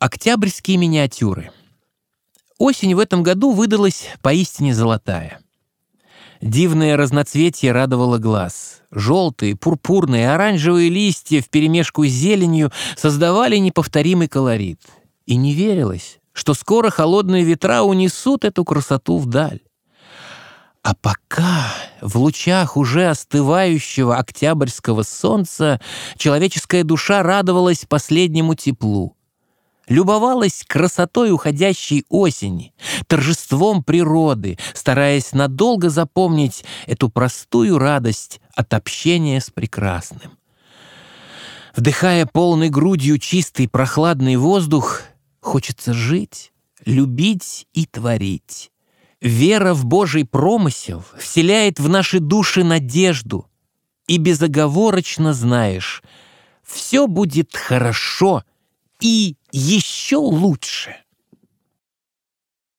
Октябрьские миниатюры. Осень в этом году выдалась поистине золотая. Дивное разноцветие радовало глаз. Желтые, пурпурные, оранжевые листья вперемешку с зеленью создавали неповторимый колорит. И не верилось, что скоро холодные ветра унесут эту красоту вдаль. А пока в лучах уже остывающего октябрьского солнца человеческая душа радовалась последнему теплу, любовалась красотой уходящей осени, торжеством природы, стараясь надолго запомнить эту простую радость от общения с прекрасным. Вдыхая полной грудью чистый прохладный воздух, хочется жить, любить и творить. Вера в Божий промысел вселяет в наши души надежду, и безоговорочно знаешь, все будет хорошо и еще лучше.